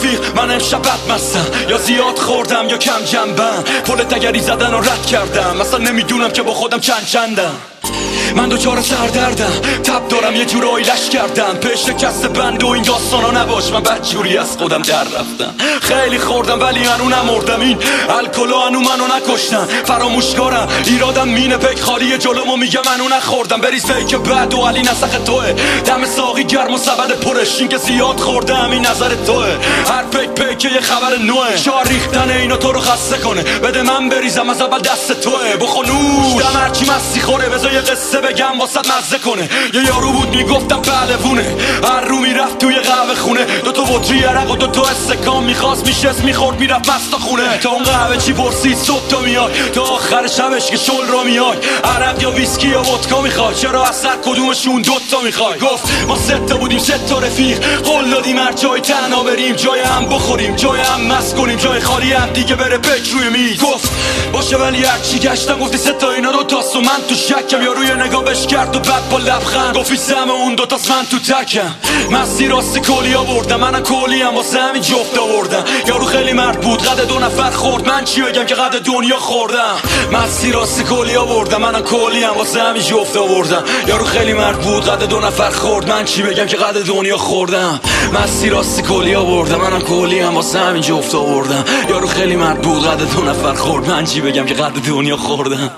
رفیق من امشب بد مستم. یا زیاد خوردم یا کم جنبم. پل تگری زدن و رد کردم. مثلا نمی‌دونم که با خودم چند چندم. من دوچار سردردم. تب دارم یه جورایی لش کردم. پیش کست بند و این داستانا نباش. من بد جوری از خودم در رفتم. خیلی خوردم ولی هنو نمردم. این الکلو هنو منو نکشتن. فراموشکارم ایرادم مینه. پک خالی جلومو میگه منو نخوردم. بریز فیک بد و علی نسخ توه. دم ساقی گرم و سبد پرش. این که زیاد خوردم این نظر توه. هر پک پک یه خبر نوه. شار ریختن اینا تو رو خسته کنه. بده من بریزم از اول دست توه. بخونوش دم هرچی مستی خوره. بذار یه قصه بگم واسه مزه کنه. یه یارو بود می‌گفتم بونه هر رو می‌رفت توی قهوه خونه. دو تا بطری عرق و دو تا استکان می‌خواست میشست می‌خورد می‌رفت مستا خونه. تا اون قهوه چی پرسید صبح تا میای. تا آخر شبش که شل رو میای. عرق یا ویسکی یا ودکا می‌خوای. چرا از سر کدومشون دوتا می‌خوای؟ گفت ما سه تا بودیم سه تا رفیق. قول دادیم هر جای تنها بریم جای هم بخوریم جای هم مس کنیم جای خالی هم دیگه بره پک روی میز. گفت باشه ولی هرچی گشتم گفتی سه تا اینا دو تاست و من تو شکم. یا روی نگاه کرد و بعد با لبخند. گفتی سم اون دو تاست من تو تکم. مستی راست کلی آوردم. من کلی هم واسه همین جفت آوردم. یارو خیلی مرد بود قد دو نفر خورد. من چی بگم که قد دنیا خوردم؟ مستی راست کلی آوردم من کلی هم واسه همین جفت آوردم. یارو خیلی مرد بود قد دو نفر خورد. من چی بگم که قد دنیا خوردم؟ مستی راست کلی آوردم من کلی هم واسه همین جفت آوردم. یارو خیلی مرد بود قد دو نفر خورد. من چی بگم که قد دنیا خوردم؟